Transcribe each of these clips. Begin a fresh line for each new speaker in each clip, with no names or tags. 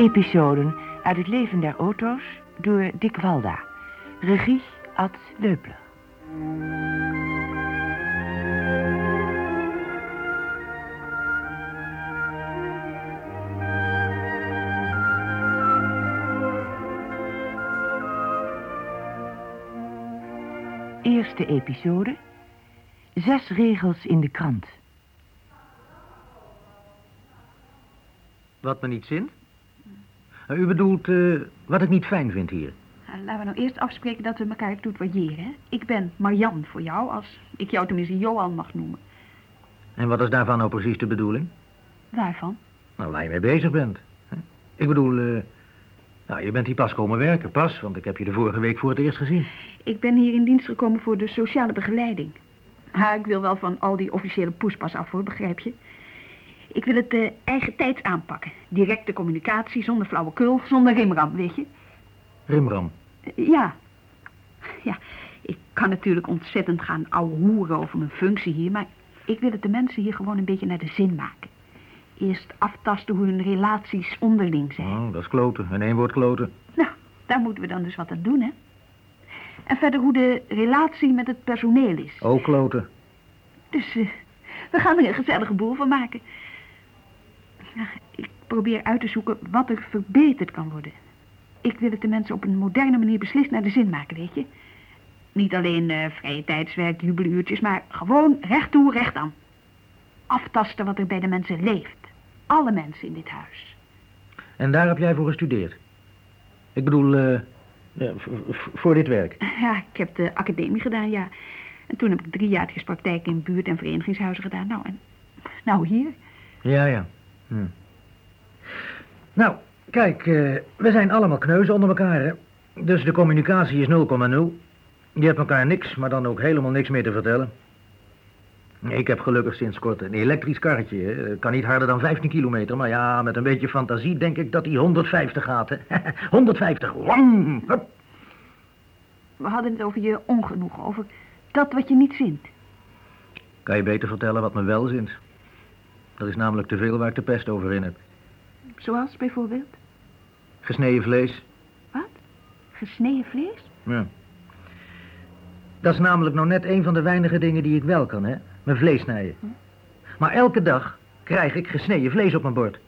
Episoden uit het leven der auto's door Dick Walda. Regie Ad Leupler. Eerste episode. Zes regels in de krant.
Wat me niet zint? U bedoelt eh, wat ik niet fijn vind hier.
Nou, laten we nou eerst afspreken dat we elkaar tutoyeren. hè? Ik ben Marian voor jou, als ik jou tenminste Johan mag noemen.
En wat is daarvan nou precies de bedoeling?
Waarvan?
Nou, waar je mee bezig bent. hè? Ik bedoel, eh, nou, je bent hier pas komen werken, pas, want ik heb je de vorige week voor het eerst gezien.
Ik ben hier in dienst gekomen voor de sociale begeleiding. Ha, ik wil wel van al die officiële poespas af, hoor, begrijp je? Ik wil het eh, eigen tijds aanpakken. Directe communicatie, zonder flauwekul, zonder rimram, weet je?
Rimram.
Eh, Ja. Ja, ik kan natuurlijk ontzettend gaan ouwe hoeren over mijn functie hier, maar ik wil het de mensen hier gewoon een beetje naar de zin maken. Eerst aftasten hoe hun relaties onderling zijn.
Oh, dat is kloten. In één woord kloten.
Nou, daar moeten we dan dus wat aan doen, hè? En verder hoe de relatie met het personeel is.
Ook kloten.
Dus eh, we gaan er een gezellige boel van maken. Ja, ik probeer uit te zoeken wat er verbeterd kan worden. Ik wil het de mensen op een moderne manier beslist naar de zin maken, weet je? Niet alleen eh, vrije tijdswerk, jubeluurtjes, maar gewoon recht toe, recht aan. Aftasten wat er bij de mensen leeft. Alle mensen in dit huis.
En daar heb jij voor gestudeerd? Ik bedoel, eh, ja, v- voor dit werk.
Ja, ik heb de academie gedaan, ja. En toen heb ik drie jaar praktijk in buurt- en verenigingshuizen gedaan. Nou, en nou hier.
Ja, ja. Hm. Nou, kijk, eh, we zijn allemaal kneuzen onder elkaar, hè. Dus de communicatie is 0,0. Je hebt elkaar niks, maar dan ook helemaal niks meer te vertellen. Ik heb gelukkig sinds kort een elektrisch karretje. hè. Kan niet harder dan 15 kilometer, maar ja, met een beetje fantasie denk ik dat hij 150 gaat, hè. 150, wam, hup.
We hadden het over je ongenoegen, over dat wat je niet vindt.
Kan je beter vertellen wat me wel zint? Er is namelijk te veel waar ik de pest over in heb.
Zoals bijvoorbeeld,
Gesneden vlees,
wat? Gesneden vlees?
Ja. Dat is namelijk nou net een van de weinige dingen die ik wel kan, hè? Mijn vlees snijden. Maar elke dag krijg ik gesneden vlees op mijn bord.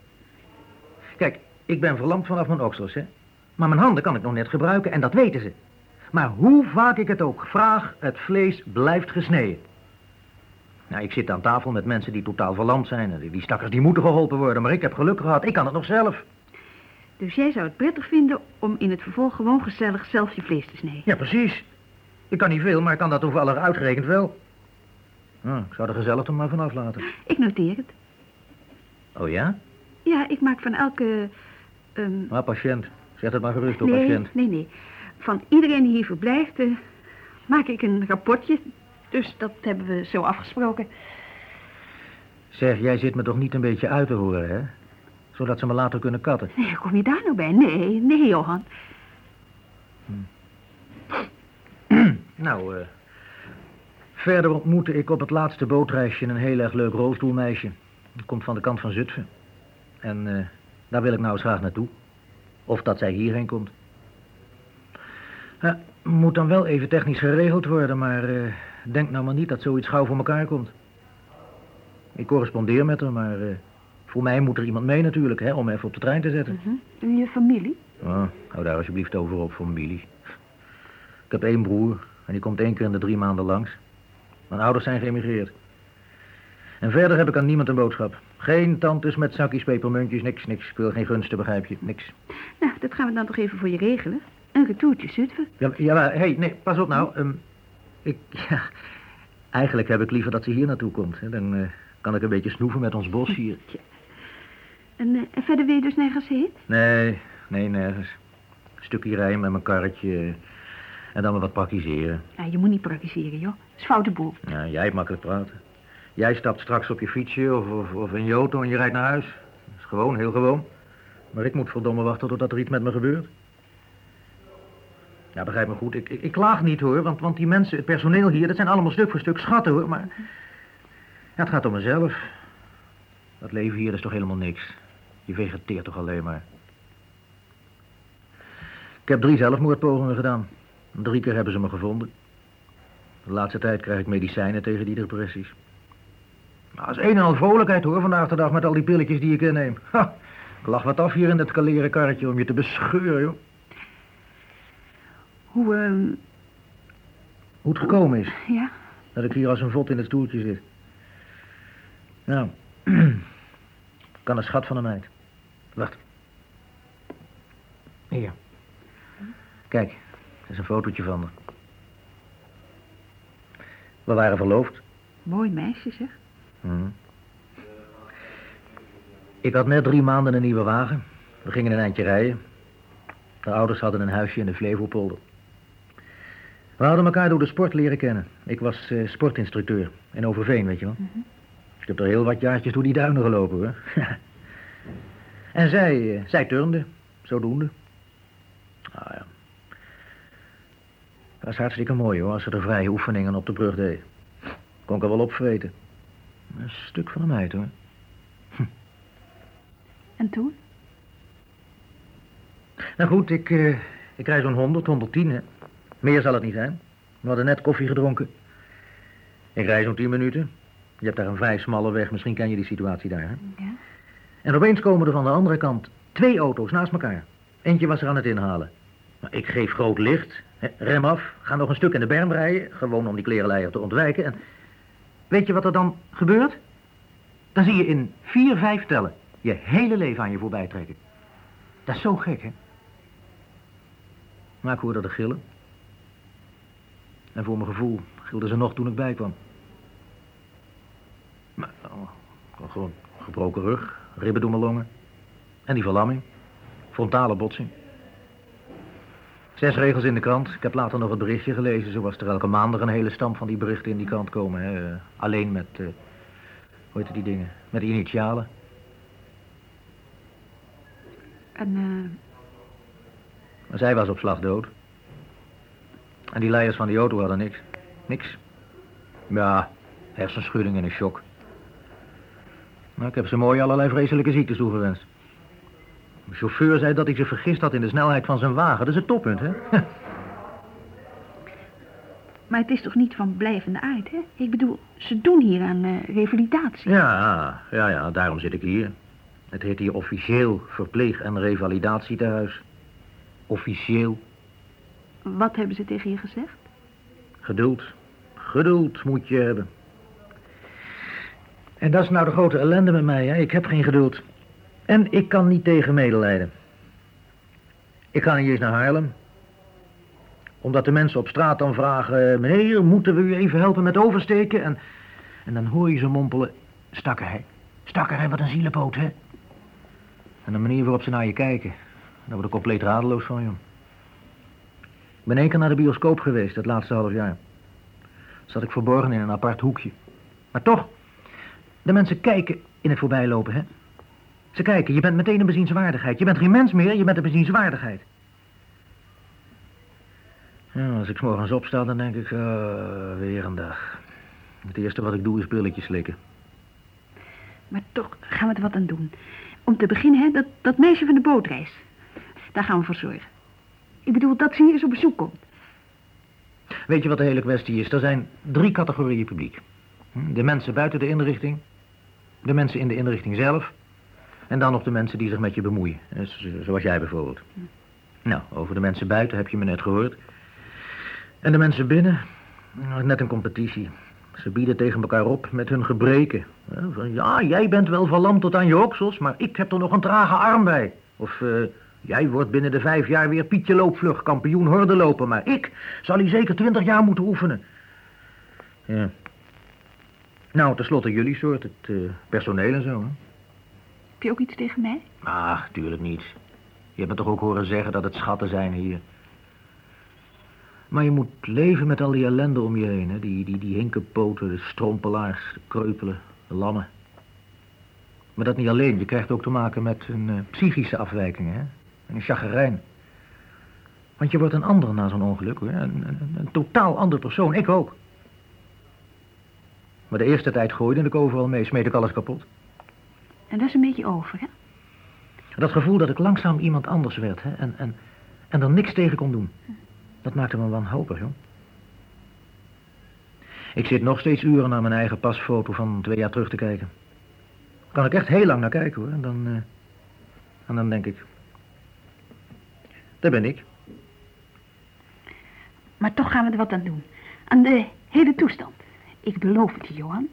Kijk, ik ben verlamd vanaf mijn oksels, hè? Maar mijn handen kan ik nog net gebruiken en dat weten ze. Maar hoe vaak ik het ook vraag, het vlees blijft gesneden. Nou, ik zit aan tafel met mensen die totaal verlamd zijn. En die- stakkers die moeten geholpen worden, maar ik heb geluk gehad. Ik kan het nog zelf.
Dus jij zou het prettig vinden om in het vervolg gewoon gezellig zelf je vlees te snijden.
Ja, precies. Ik kan niet veel, maar ik kan dat toevallig uitgerekend wel. Nou, ik zou er gezellig er maar vanaf laten.
Ik noteer het.
Oh ja?
Ja, ik maak van elke... ehm,
Maar patiënt. Zeg het maar gerust op,
nee,
patiënt.
nee, nee. Van iedereen die hier verblijft, eh, maak ik een rapportje. Dus dat hebben we zo afgesproken.
Zeg, jij zit me toch niet een beetje uit te horen, hè? Zodat ze me later kunnen katten.
Nee, kom je daar nou bij? Nee, nee, Johan.
Nou, eh... verder ontmoette ik op het laatste bootreisje een heel erg leuk rolstoelmeisje. Dat komt van de kant van Zutphen. En eh, daar wil ik nou eens graag naartoe. Of dat zij hierheen komt. Ja, moet dan wel even technisch geregeld worden, maar eh, denk nou maar niet dat zoiets gauw voor elkaar komt. Ik correspondeer met haar, maar eh, voor mij moet er iemand mee natuurlijk, hè, om even op de trein te zetten.
Mhm. Je familie?
Oh, hou daar alsjeblieft over op, familie. Ik heb één broer en die komt één keer in de drie maanden langs. Mijn ouders zijn geëmigreerd. En verder heb ik aan niemand een boodschap. Geen tantes met zakjes pepermuntjes, niks, niks. Ik wil geen gunsten, begrijp je, niks.
Nou, dat gaan we dan toch even voor je regelen. Een retourtje, Zutphen.
Ja, ja maar, hé, hey, nee, pas op nou. Ehm, ik, ja, eigenlijk heb ik liever dat ze hier naartoe komt. Hè. Dan eh, kan ik een beetje snoeven met ons bos hier.
En, eh, en verder wil je dus nergens heen?
Nee, nee, nergens. Een stukje rijden met mijn karretje. En dan maar wat praktiseren.
Nou, je moet niet praktiseren, joh. Dat is foute boel.
Ja, jij hebt makkelijk praten. Jij stapt straks op je fietsje of, of, of in je auto en je rijdt naar huis. Dat is gewoon, heel gewoon. Maar ik moet verdomme wachten totdat er iets met me gebeurt. Ja, begrijp me goed. Ik, ik, klaag niet hoor, want, want die mensen, het personeel hier, dat zijn allemaal stuk voor stuk schatten hoor. Maar ja, het gaat om mezelf. Dat leven hier is toch helemaal niks. Je vegeteert toch alleen maar. Ik heb drie zelfmoordpogingen gedaan. Drie keer hebben ze me gevonden. De laatste tijd krijg ik medicijnen tegen die depressies. Maar dat is een en al vrolijkheid hoor, vandaag de dag met al die pilletjes die ik inneem. Ha, ik lach wat af hier in het kaleren karretje om je te bescheuren, joh.
Hoe, ehm,
Hoe het gekomen is
ja?
dat ik hier als een vod in het stoeltje zit. Nou, kan een schat van een meid. Wacht. Hier. Kijk, dat is een fotootje van me. We waren verloofd.
Mooi meisje, zeg.
Mhm. Ik had net drie maanden een nieuwe wagen. We gingen een eindje rijden. De ouders hadden een huisje in de Flevopolder. We hadden elkaar door de sport leren kennen. Ik was eh, sportinstructeur in Overveen, weet je wel. Ik heb er heel wat jaartjes door die duinen gelopen, hoor. en zij, eh, zij turnde, zodoende. Ah ja. Dat was hartstikke mooi, hoor, als ze de vrije oefeningen op de brug deed. Kon ik er wel opvreten. Een stuk van een meid, hoor.
En toen?
Nou goed, ik, eh, ik rij zo'n 100, 110, hè. Meer zal het niet zijn. We hadden net koffie gedronken. Ik rij zo'n 10 minuten. Je hebt daar een vrij smalle weg, misschien ken je die situatie daar, hè.
Ja.
En opeens komen er van de andere kant twee auto's naast elkaar. Eentje was er aan het inhalen. Nou, ik geef groot licht, rem af, ga nog een stuk in de berm rijden, gewoon om die klerenleier te ontwijken. En weet je wat er dan gebeurt? Dan zie je in vier, vijf tellen je hele leven aan je voorbij trekken. Dat is zo gek, hè? Maar ik hoorde de gillen. En voor mijn gevoel gilden ze nog toen ik bijkwam. Maar, oh, gewoon gebroken rug, ribben door mijn longen. En die verlamming. Frontale botsing. Zes regels in de krant. Ik heb later nog het berichtje gelezen. Zo was er elke maandag een hele stam van die berichten in die krant komen. Hè. Eh, Alleen met, eh, hoe heet die dingen? Met initialen.
En, eh,
Maar zij was op slag dood. En die leiders van die auto hadden niks. Niks. Ja, hersenschudding en een shock. Maar ik heb ze mooi allerlei vreselijke ziektes toegewenst. De chauffeur zei dat hij zich vergist had in de snelheid van zijn wagen. Dat is het toppunt, hè?
maar het is toch niet van blijvende aard, hè? Ik bedoel, ze doen hier aan eh, revalidatie.
Ja, ja, ja, daarom zit ik hier. Het heet hier officieel verpleeg- en revalidatietehuis. Officieel.
Wat hebben ze tegen je gezegd?
Geduld. Geduld moet je hebben. En dat is nou de grote ellende met mij, hè. Ik heb geen geduld. En ik kan niet tegen medelijden. Ik ga niet eens naar Haarlem. Omdat de mensen op straat dan vragen... Meneer, moeten we u even helpen met oversteken? En, en dan hoor je ze mompelen... Stakker, hè? Stakker, hè? Wat een zielepoot, hè? En de manier waarop ze naar je kijken... Daar word ik compleet radeloos van, joh. Ik ben één keer naar de bioscoop geweest, het laatste half jaar. Zat ik verborgen in een apart hoekje. Maar toch, de mensen kijken in het voorbijlopen, hè? Ze kijken, je bent meteen een bezienswaardigheid. Je bent geen mens meer, je bent een bezienswaardigheid. Als ik 's morgens opsta, dan denk ik, uh, weer een dag. Het eerste wat ik doe is pilletjes slikken.
Maar toch gaan we er wat aan doen. Om te beginnen, hè, dat, dat meisje van de bootreis. Daar gaan we voor zorgen. Ik bedoel, dat ze hier eens op bezoek komt.
Weet je wat de hele kwestie is? Er zijn drie categorieën publiek. De mensen buiten de inrichting, de mensen in de inrichting zelf... en dan nog de mensen die zich met je bemoeien. Eh, zoals jij bijvoorbeeld. Nou, over de mensen buiten heb je me net gehoord. En de mensen binnen, nou, net een competitie. Ze bieden tegen elkaar op met hun gebreken. Van, Ja, jij bent wel verlamd tot aan je oksels, maar ik heb er nog een trage arm bij. Of... eh, Jij wordt binnen de vijf jaar weer Pietje Loopvlug, kampioen horde lopen, maar ik zal hier zeker twintig jaar moeten oefenen. Ja. Nou, tenslotte jullie soort, het eh, personeel en zo, hè?
Heb je ook iets tegen mij?
Ah, tuurlijk niet. Je hebt me toch ook horen zeggen dat het schatten zijn hier. Maar je moet leven met al die ellende om je heen, hè? Die, die, die hinkenpoten, de strompelaars, de kreupelen, de lammen. Maar dat niet alleen, je krijgt ook te maken met een eh, psychische afwijking, hè? En een chagrijn. Want je wordt een ander na zo'n ongeluk, hoor. Een, een, een totaal ander persoon, ik ook. Maar de eerste tijd gooide ik overal mee, smeet ik alles kapot.
En dat is een beetje over, hè?
Dat gevoel dat ik langzaam iemand anders werd, hè? En, en, en er niks tegen kon doen. Dat maakte me wanhopig, joh. Ik zit nog steeds uren naar mijn eigen pasfoto van twee jaar terug te kijken. Kan ik echt heel lang naar kijken, hoor. En dan, eh, en dan denk ik... Daar ben ik.
Maar toch gaan we er wat aan doen. Aan de hele toestand. Ik beloof het je, Johan.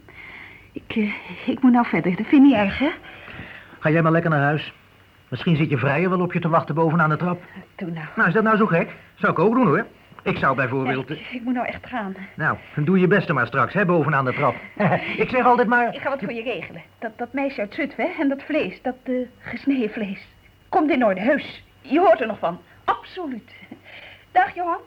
Ik, eh, ik moet nou verder. Dat vind je niet erg, hè?
Ga jij maar lekker naar huis. Misschien zit je vrijer wel op je te wachten bovenaan de trap.
Doe nou.
Nou, is dat nou zo gek? Zou ik ook doen, hoor. Ik zou bijvoorbeeld...
Ik, ik moet nou echt gaan.
Nou, dan doe je beste maar straks, hè, bovenaan de trap. ik zeg altijd maar...
Ik ga wat voor je regelen. Dat, dat meisje uit Zutphen hè, en dat vlees, dat eh, gesneden vlees. Komt in orde, heus. Je hoort er nog van. Absoluut. Dag, Johan.